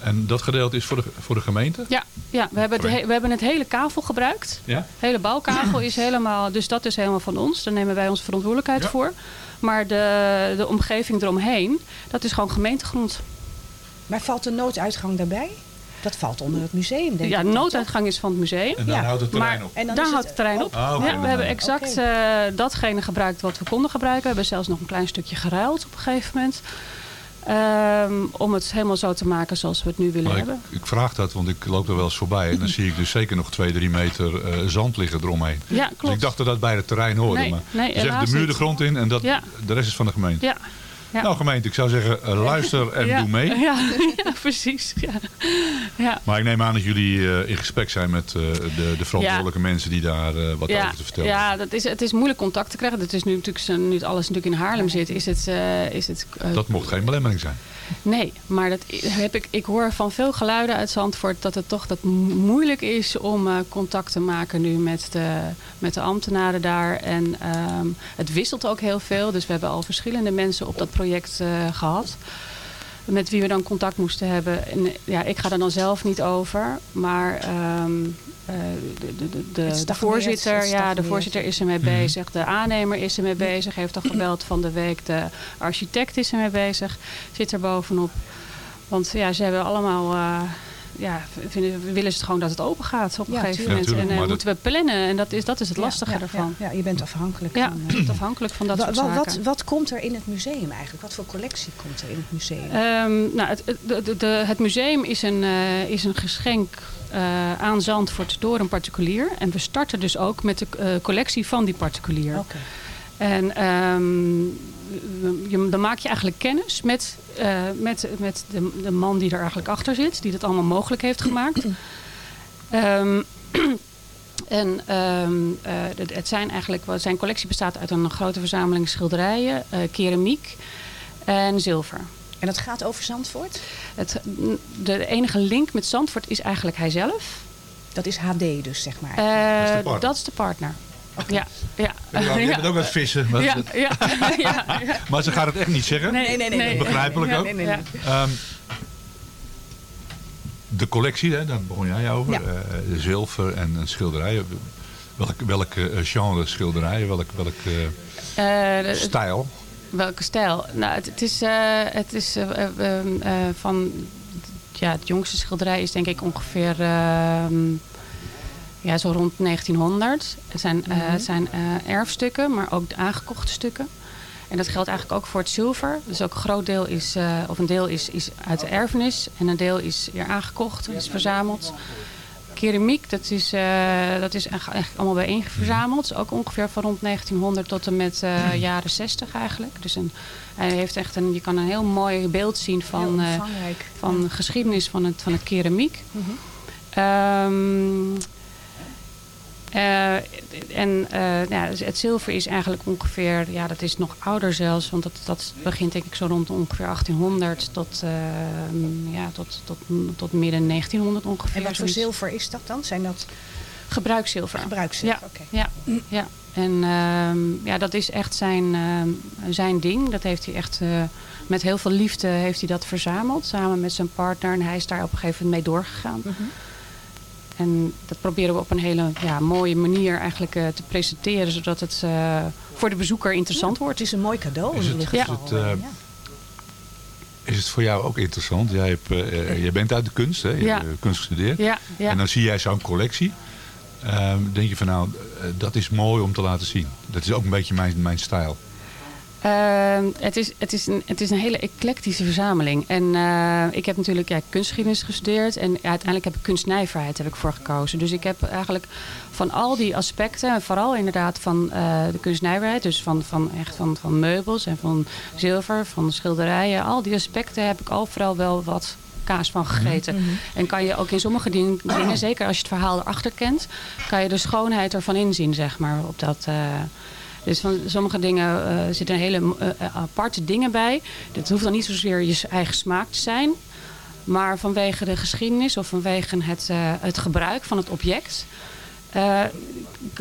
En dat gedeelte is voor de, voor de gemeente? ja, ja we, hebben het, he- we hebben het hele kavel gebruikt. Ja? De hele bouwkavel is helemaal, dus dat is helemaal van ons. Daar nemen wij onze verantwoordelijkheid Ja. voor. Maar de, de omgeving eromheen, dat is gewoon gemeentegrond. Maar valt de nooduitgang daarbij? Dat valt onder het museum, denk Ja, ik. de toch? nooduitgang is van het museum. En dan Ja, houdt het terrein maar op. En dan daar is houdt het terrein op. Ah, oké, ja, we hebben exact eh, datgene gebruikt wat we konden gebruiken. We hebben zelfs nog een klein stukje geruild op een gegeven moment. Ehm, om het helemaal zo te maken zoals we het nu willen Maar ik, hebben. ik vraag dat, want ik loop er wel eens voorbij. En dan zie ik dus zeker nog twee, drie meter eh, zand liggen eromheen. Ja, Dus klopt. ik dacht dat dat bij het terrein hoorde. Nee, maar nee, helaas de muur de grond in en dat, Ja. de rest is van de gemeente. Ja. Ja. Nou gemeente, ik zou zeggen eh, luister en Ja. doe mee. [LAUGHS] Ja, ja precies. Ja. Ja. Maar ik neem aan dat jullie eh, in gesprek zijn met eh, de, de verantwoordelijke mensen die daar wat over te vertellen Ja, dat is, het is moeilijk contact te krijgen. Het is nu natuurlijk, nu het alles natuurlijk in Haarlem zit, is het... is het Dat mocht geen belemmering zijn. Nee, maar dat heb ik, ik hoor van veel geluiden uit Zandvoort dat het toch dat mo- moeilijk is om eh, contact te maken nu met de, met de ambtenaren daar. En ehm, het wisselt ook heel veel. Dus we hebben al verschillende mensen op dat project eh, gehad. Met wie we dan contact moesten hebben. En ja, ik ga er dan zelf niet over. Maar ehm, eh, de, de, de, voorzitter, ja, de voorzitter is ermee bezig. De aannemer is ermee bezig. Heeft al gebeld van de week. De architect is ermee bezig. Zit er bovenop. Want ja, ze hebben allemaal... eh, ja, vinden, willen ze gewoon dat het open gaat op een Ja, gegeven moment. Tuurlijk, en eh, maar moeten we plannen. En dat is, dat is het lastige ja, ervan. Ja, ja, je bent afhankelijk Ja, van... bent afhankelijk van dat Wa- soort wa- zaken. wat, wat komt er in het museum eigenlijk? Wat voor collectie komt er in het museum? Ehm, nou, het, het, de- de- het museum is een, eh, is een geschenk eh, aan Zandvoort door een particulier. En we starten dus ook met de eh, collectie van die particulier. En ehm, je, dan maak je eigenlijk kennis met, eh, met, met de, de man die er eigenlijk achter zit. Die dat allemaal mogelijk heeft gemaakt. [CLEARS THROAT] Ehm, [CLEARS THROAT] en ehm, eh, het- het zijn eigenlijk, zijn collectie bestaat uit een grote verzameling schilderijen, eh, keramiek en zilver. En dat gaat over Zandvoort? Het, de enige link met Zandvoort is eigenlijk hij zelf. Dat is HD dus, zeg maar. Eh, dat is de partner. Ja, ja. Ja, je bent ook het vissen. maar- Ja, ja, [LAUGHS] ja, ja. Maar ze gaat het echt niet zeggen. Nee, nee, nee, nee. Begrijpelijk Ja, ook. nee, nee, nee. Ehm, de collectie, hè, daar begon jij over. Ja. Eh, zilver en, en schilderijen. Welk, welke eh, genre schilderijen? Welk, welk eh, Eh, stijl? Welke stijl? Nou, het, het is, eh, het is eh, eh, ehm, eh, van... Ja, het jongste schilderij is denk ik ongeveer... ehm, ja, zo rond 1900. Het zijn, eh, Mhm. zijn eh, erfstukken, maar ook de aangekochte stukken. En dat geldt eigenlijk ook voor het zilver. Dus ook een groot deel is, eh, of een deel is, is uit de erfenis. En een deel is weer aangekocht, is verzameld. Keramiek, dat is, dat is eigenlijk allemaal bijeen verzameld. Dus ook ongeveer van rond 1900 tot en met eh, jaren 60 eigenlijk. Dus een, hij heeft echt een, je kan een heel mooi beeld zien van, van de geschiedenis van het, van het keramiek. Mhm. Ehm, eh, en eh, ja, dus het zilver is eigenlijk ongeveer, ja, dat is nog ouder zelfs, want dat, dat begint denk ik zo rond ongeveer 1800 tot, eh, ja, tot, tot, tot midden 1900 ongeveer. En wat voor zilver is dat dan? Zijn dat Gebruikzilver. gebruikzilver? Ja, Oké. ja, ja. En ehm, ja, dat is echt zijn, ehm, zijn ding. Dat heeft hij echt met heel veel liefde heeft hij dat verzameld. Samen met zijn partner. En hij is daar op een gegeven moment mee doorgegaan. Mhm. En dat proberen we op een hele ja, mooie manier eigenlijk eh, te presenteren. Zodat het eh, voor de bezoeker interessant wordt. Het is een mooi cadeau Is het, is, eh, is het voor jou ook interessant? Jij, hebt, jij bent uit de kunst, hè? Je Ja. hebt kunst gestudeerd. Ja, ja. En dan zie jij zo'n collectie. Ehm, denk je van nou, dat is mooi om te laten zien. Dat is ook een beetje mijn, mijn stijl. Ehm, het, is, het, is een, het is een hele eclectische verzameling. En eh, ik heb natuurlijk ja, kunstgeschiedenis gestudeerd. En uiteindelijk heb ik kunstnijverheid heb ik voor gekozen. Dus ik heb eigenlijk van al die aspecten, en vooral inderdaad van eh, de kunstnijverheid. Dus van, van, echt van, van meubels en van zilver, van schilderijen. Al die aspecten heb ik overal wel wat kaas van gegeten. Mhm. En kan je ook in sommige ding- dingen, zeker als je het verhaal erachter kent... kan je de schoonheid ervan inzien, zeg maar, op dat... dus van sommige dingen eh, zitten hele eh, eh, aparte dingen bij. Dit hoeft dan niet zozeer je eigen smaak te zijn. Maar vanwege de geschiedenis of vanwege het, eh, het gebruik van het object... eh,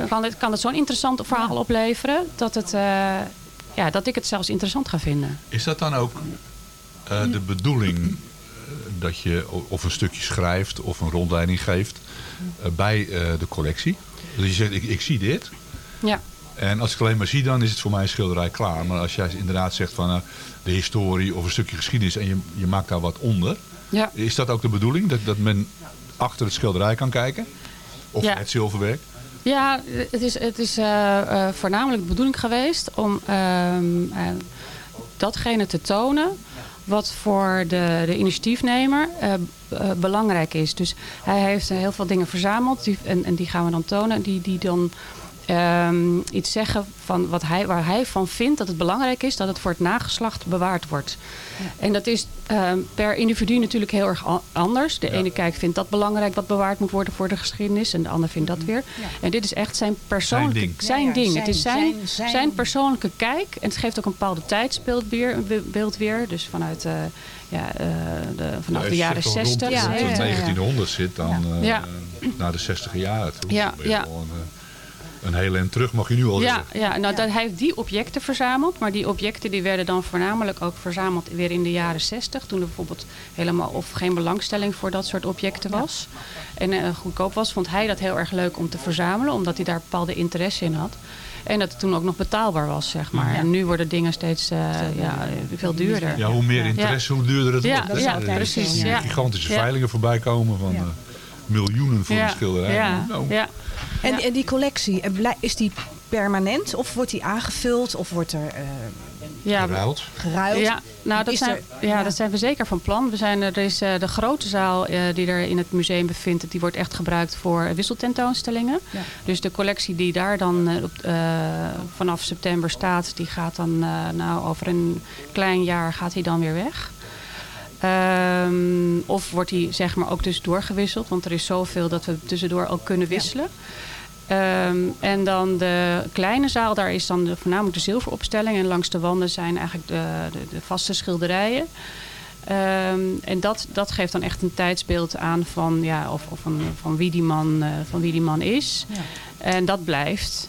kan, het, kan het zo'n interessant verhaal opleveren... Dat, het, eh, ja, dat ik het zelfs interessant ga vinden. Is dat dan ook eh, de bedoeling dat je of een stukje schrijft of een rondleiding geeft bij eh, de collectie? Dus je zegt, ik, ik zie dit. Ja. En als ik alleen maar zie, dan is het voor mij een schilderij klaar. Maar als jij inderdaad zegt van eh, de historie of een stukje geschiedenis en je, je maakt daar wat onder. Ja. Is dat ook de bedoeling? Dat, dat men achter het schilderij kan kijken? Of Ja. het zilverwerk? Ja, het is, het is eh, eh, voornamelijk de bedoeling geweest om ehm, eh, datgene te tonen wat voor de, de initiatiefnemer belangrijk is. Dus hij heeft heel veel dingen verzameld die, en, en die gaan we dan tonen. Die, die dan ehm, iets zeggen van wat hij, waar hij van vindt dat het belangrijk is dat het voor het nageslacht bewaard wordt. En dat is ehm, per individu natuurlijk heel erg anders. De ene kijk vindt dat belangrijk wat bewaard moet worden voor de geschiedenis. En de ander vindt dat weer. En dit is echt zijn persoonlijke ding. zijn Ja, ja, ding. zijn- het is zijn, zijn- persoonlijke kijk. En het geeft ook een bepaalde tijdsbeeld weer. Beeld weer dus vanuit eh, ja, eh, de, vanaf Als de je jaren toch rond 60. de- Ja, tot ja, ja, ja. 1900 zit, dan eh, Ja. naar de 60 jaren toe. Ja, je ja. Een, hele en terug mag je nu al Ja, zeggen. ja nou, Dat, hij heeft die objecten verzameld. Maar die objecten die werden dan voornamelijk ook verzameld weer in de jaren 60. Toen er bijvoorbeeld helemaal of geen belangstelling voor dat soort objecten was. En eh, goedkoop was, vond hij dat heel erg leuk om te verzamelen. Omdat hij daar bepaalde interesse in had. En dat het toen ook nog betaalbaar was, zeg maar. En nu worden dingen steeds eh, ja, veel duurder. Ja, hoe meer interesse, Ja. hoe duurder het Ja, wordt. hè? ja, precies, er ja. Gigantische Ja. veilingen voorbij komen van eh, miljoenen voor Ja, een schilderij. ja, Nou, ja. En, en die collectie, eh, is die permanent of wordt die aangevuld of wordt er eh, Ja, Geruild. geruild? Ja, nou, dat Is zijn, er- ja, dat zijn we zeker van plan. We zijn, er is eh, de grote zaal eh, die er in het museum bevindt, die wordt echt gebruikt voor wisseltentoonstellingen. Ja. Dus de collectie die daar dan eh, op, eh, vanaf september staat, die gaat dan eh, nou, over een klein jaar gaat hij dan weer weg. Ehm, of wordt die zeg maar ook tussendoor gewisseld, want er is zoveel dat we tussendoor ook kunnen wisselen. Ehm, en dan de kleine zaal, daar is dan de, voornamelijk de zilveropstelling. En langs de wanden zijn eigenlijk de, de, de vaste schilderijen. Ehm, en dat, dat geeft dan echt een tijdsbeeld aan van, ja, of, of van, van, wie die man, eh, van wie die man is. Ja. En dat blijft.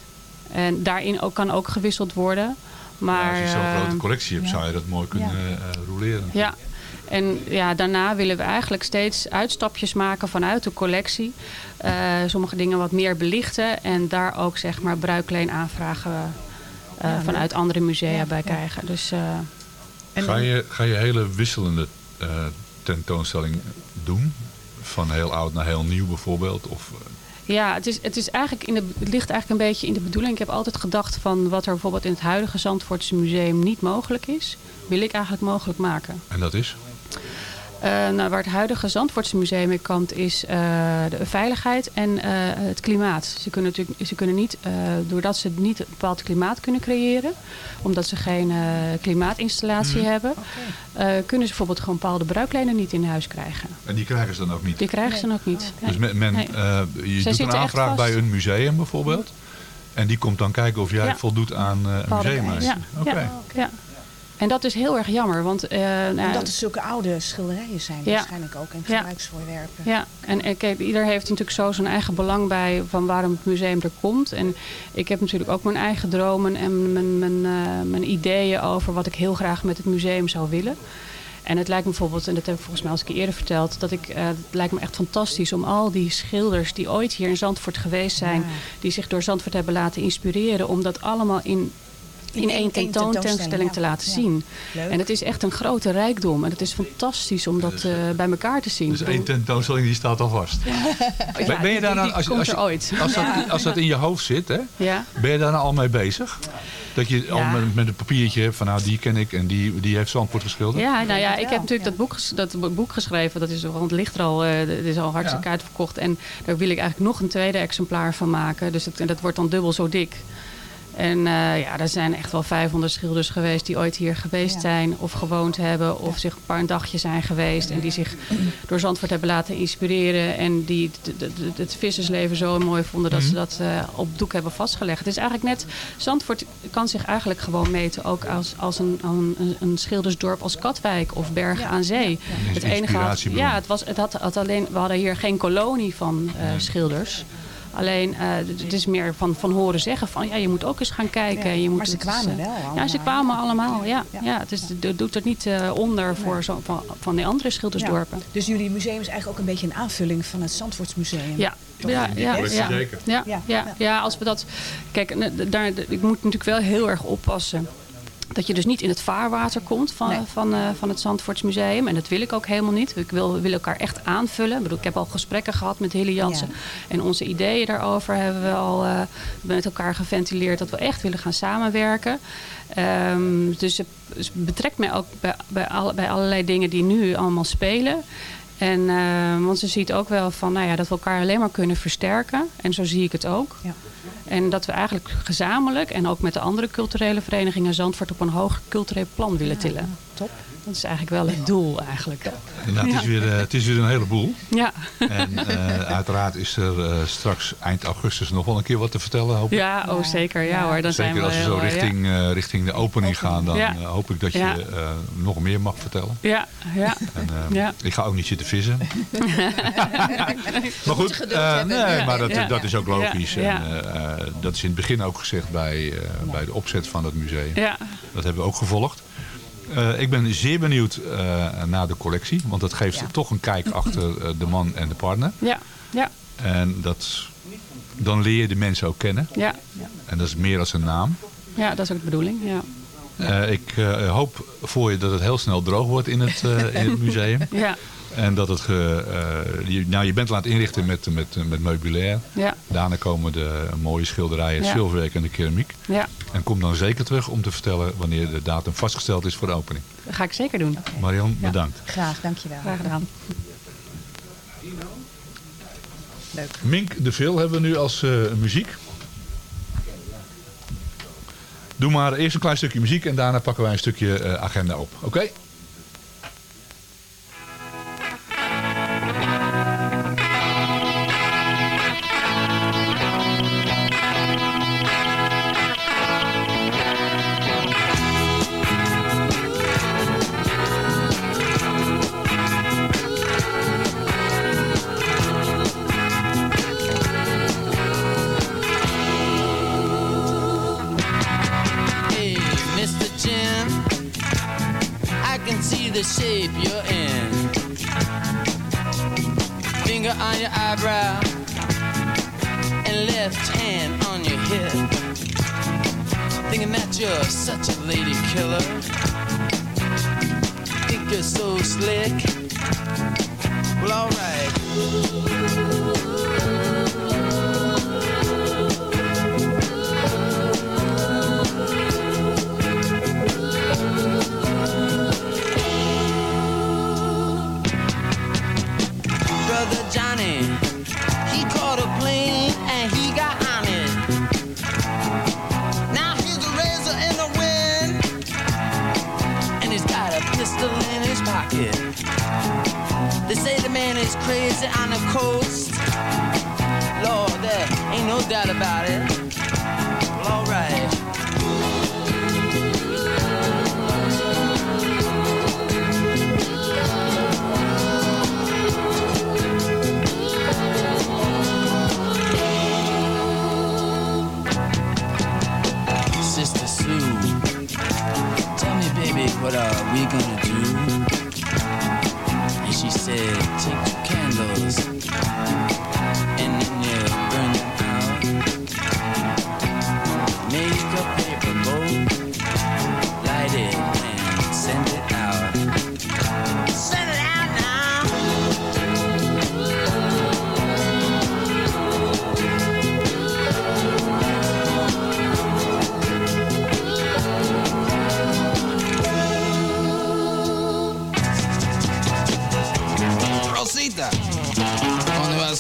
En daarin ook, kan ook gewisseld worden. Maar, als je zo'n eh, grote collectie hebt, zou je dat mooi kunnen Ja. eh, roleren. ja, en ja, daarna willen we eigenlijk steeds uitstapjes maken vanuit de collectie. Eh, sommige dingen wat meer belichten en daar ook zeg maar bruikleen aanvragen eh, Ja, vanuit andere musea Ja, bij ja. krijgen. Dus, eh, Ga je, ga je hele wisselende eh, tentoonstelling doen? Van heel oud naar heel nieuw bijvoorbeeld? Of, Ja, het, is, het, is eigenlijk in de, het ligt eigenlijk een beetje in de bedoeling. Ik heb altijd gedacht van wat er bijvoorbeeld in het huidige Zandvoortse museum niet mogelijk is, wil ik eigenlijk mogelijk maken. en dat is? Eh, nou, waar het huidige Zandvoortse museum mee kampt is eh, de veiligheid en eh, het klimaat. Ze kunnen, natuurlijk, ze kunnen niet, eh, doordat ze niet een bepaald klimaat kunnen creëren, omdat ze geen eh, klimaatinstallatie Mhm. hebben, eh, kunnen ze bijvoorbeeld gewoon bepaalde bruiklenen niet in huis krijgen. En die krijgen ze dan ook niet? Die krijgen ze dan ook niet. Dus men, eh, je Zij doet een aanvraag bij een museum bijvoorbeeld. En die komt dan kijken of jij Ja. voldoet aan eh, een museumeis. Ja, Oké. ja, ja. En dat is heel erg jammer, want... nou, Omdat het zulke oude schilderijen zijn Ja. waarschijnlijk ook en gebruiksvoorwerpen. Ja, en, en kijk, ieder heeft natuurlijk zo zijn eigen belang bij van waarom het museum er komt. En ik heb natuurlijk ook mijn eigen dromen en mijn, mijn, eh, mijn ideeën over wat ik heel graag met het museum zou willen. En het lijkt me bijvoorbeeld, en dat heb ik volgens mij al eens een keer eerder verteld, dat ik, eh, het lijkt me echt fantastisch om al die schilders die ooit hier in Zandvoort geweest zijn, Ja. die zich door Zandvoort hebben laten inspireren, om dat allemaal in, in, één tentoonstelling ja. te laten Ja. zien. Leuk. En het is echt een grote rijkdom. En het is fantastisch om dat eh, bij elkaar te zien. Dus één tentoonstelling die staat al vast. Ben- [LAUGHS] Ja, ben je daar nou, als, als. Als, dat, Ja. als dat in je hoofd zit, hè, Ja. ben je daar nou al mee bezig? Dat je al met, met een papiertje hebt van nou die ken ik en die, die heeft Zandvoort geschilderd? Ja, nou ja, ik heb natuurlijk dat, boek, dat boek geschreven. Dat is, want het ligt er al, eh, het is al hartstikke uitverkocht. En daar wil ik eigenlijk nog een tweede exemplaar van maken. Dus dat, dat wordt dan dubbel zo dik. En eh, ja, er zijn echt wel 500 schilders geweest die ooit hier geweest Ja. zijn of gewoond hebben. Of zich een paar een dagje zijn geweest. En die zich door Zandvoort hebben laten inspireren. En die het- vissersleven zo mooi vonden dat ze Mhm. dat eh, op doek hebben vastgelegd. Het is eigenlijk net, Zandvoort kan zich eigenlijk gewoon meten ook als, als een, een, een schildersdorp als Katwijk of Bergen aan Zee. Het enige had, ja, het was, het had, had alleen, we hadden hier geen kolonie van eh, schilders. Alleen, eh, het- is meer van, van horen zeggen van ja, je moet ook eens gaan kijken. Ja, je moet maar ze kwamen eh, wel Ja, allemaal. ze kwamen allemaal. Ja, ja. het, is, het doet er niet eh, onder voor zo, van, van die andere schildersdorpen. Ja. Dus jullie museum is eigenlijk ook een beetje een aanvulling van het Zandvoortsmuseum. Ja, ja, ja, ja. zeker. Ja, Ja. ja, ja, als we dat. Kijk, daar, ik moet natuurlijk wel heel erg oppassen. Dat je dus niet in het vaarwater komt van, van, eh, van het Zandvoortsmuseum. En dat wil ik ook helemaal niet. Ik wil, wil elkaar echt aanvullen. Ik, bedoel, ik heb al gesprekken gehad met Hilly Jansen. En onze ideeën daarover hebben we al eh, met elkaar geventileerd. Dat we echt willen gaan samenwerken. Ehm, dus het dus betrekt mij ook bij, bij, alle- bij allerlei dingen die nu allemaal spelen. En, eh, want ze ziet ook wel van, nou ja, dat we elkaar alleen maar kunnen versterken. En zo zie ik het ook. Ja. En dat we eigenlijk gezamenlijk en ook met de andere culturele verenigingen Zandvoort op een hoger cultureel plan willen tillen. Top. Dat is eigenlijk wel het doel eigenlijk. Nou, het, is weer, eh, het is weer een heleboel. Ja. En eh, uiteraard is er eh, straks eind augustus nog wel een keer wat te vertellen, hoop ik. Ja, oh zeker. Ja hoor, dan Zeker zijn we als we zo richting, eh, richting de opening gaan, dan Ja. hoop ik dat je Ja. eh, nog meer mag vertellen. Ja, ja. En, eh, Ja. Ik ga ook niet zitten vissen. [LAUGHS] maar goed, eh, nee, maar dat, Ja. dat is ook logisch. Ja. En, dat is in het begin ook gezegd bij, eh, bij de opzet van het museum. Ja. Dat hebben we ook gevolgd. Eh, ik ben zeer benieuwd eh, naar de collectie. Want dat geeft toch een kijk [CLEARS THROAT] achter eh, de man en de partner. Ja, ja, En dat, dan leer je de mensen ook kennen. ja. En dat is meer als een naam. Ja, dat is ook de bedoeling. Ja. Ik hoop voor je dat het heel snel droog wordt in het, in het museum. Ja. En dat het... Ge, eh, je, nou, je bent aan het inrichten met, met, met meubilair. Ja. Daarna komen de mooie schilderijen, het Ja. zilverwerk en de keramiek. Ja, En kom dan zeker terug om te vertellen wanneer de datum vastgesteld is voor de opening. dat ga ik zeker doen. Marion, bedankt. Graag, dankjewel. Graag gedaan. Leuk. Mink de Veel hebben we nu als eh, muziek. Doe maar eerst een klein stukje muziek en daarna pakken wij een stukje eh, agenda op. Oké? Such a lady killer. Think you're so slick. Well, alright. Brother Johnny, coast. Lord, there ain't no doubt about it. Well, alright. Sister Sue, tell me, baby, what are we gonna do? And she said, take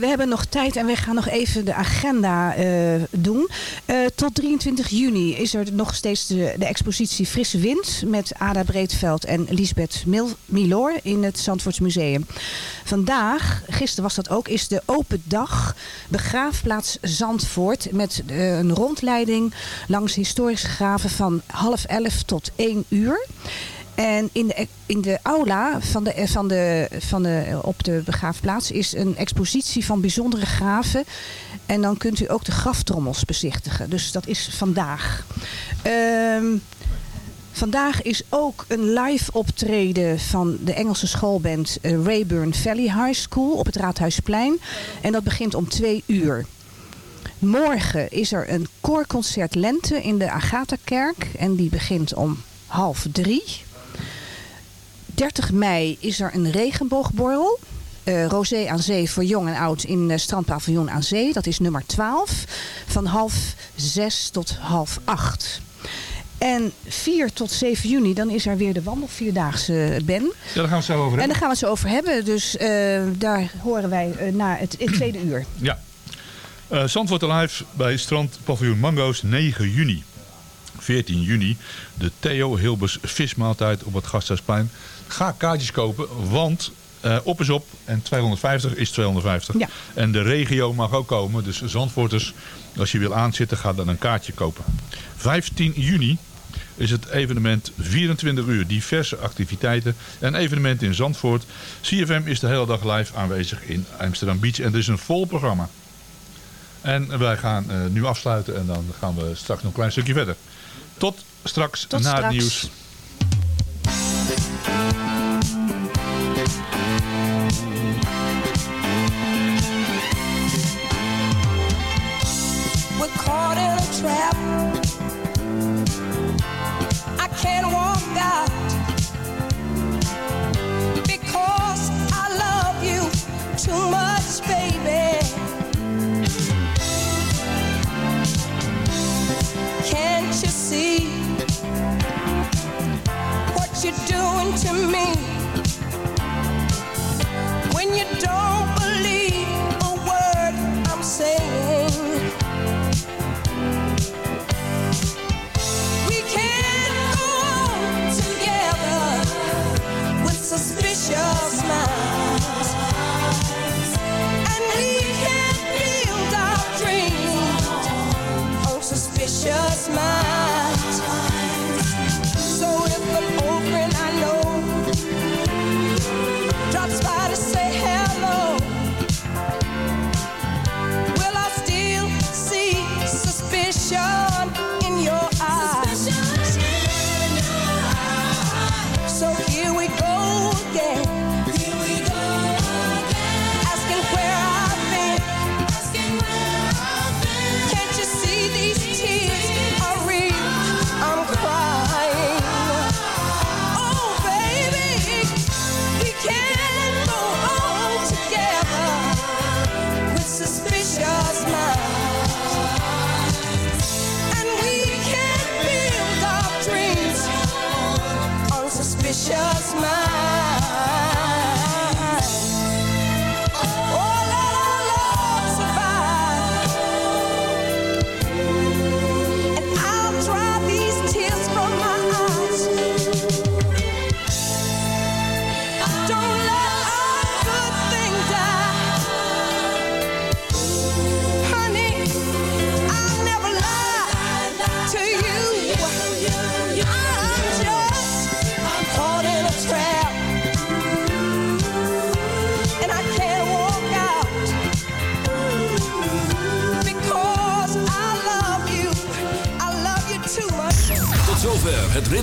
We hebben nog tijd en we gaan nog even de agenda eh, doen. Eh, tot 23 juni is er nog steeds de, expositie Frisse Wind... met Ada Breedveld en Lisbeth Mil Milor in het Zandvoorts Museum. Vandaag, gisteren was dat ook, is de open dag begraafplaats Zandvoort... met eh, een rondleiding langs historische graven van half elf tot één uur... En in de, in de aula van de, van de, van de, op de begraafplaats is een expositie van bijzondere graven. En dan kunt u ook de graftrommels bezichtigen. Dus dat is vandaag. Ehm, vandaag is ook een live optreden van de Engelse schoolband eh, Rayburn Valley High School op het Raadhuisplein. En dat begint om twee uur. Morgen is er een koorconcert Lente in de Agatha-kerk. En die begint om half drie. 30 mei is er een regenboogborrel. Eh Rosé aan Zee voor jong en oud in uh, Strandpaviljoen aan Zee. Dat is nummer 12. Van half zes tot half acht. En 4 tot 7 juni, dan is er weer de wandelvierdaagse Ben. Ja, daar gaan we het zo over En hebben. daar gaan we het zo over hebben. Dus eh, daar horen wij eh, na het, het tweede uur. Ja. Eh Zandvoort Alive bij Strand Paviljoen Mango's 9 juni. 14 juni de Theo Hilbers vismaaltijd op het Gasthuisplein. Ga kaartjes kopen, want eh, op is op en 250 is 250. Ja. En de regio mag ook komen, dus Zandvoorters, als je wil aanzitten, ga dan een kaartje kopen. 15 juni is het evenement 24 uur diverse activiteiten en evenementen in Zandvoort. CFM is de hele dag live aanwezig in Amsterdam Beach en er is een vol programma. En wij gaan eh, nu afsluiten en dan gaan we straks nog een klein stukje verder. Tot straks Tot na het straks. nieuws. We're caught in a trap. I can't walk out to me?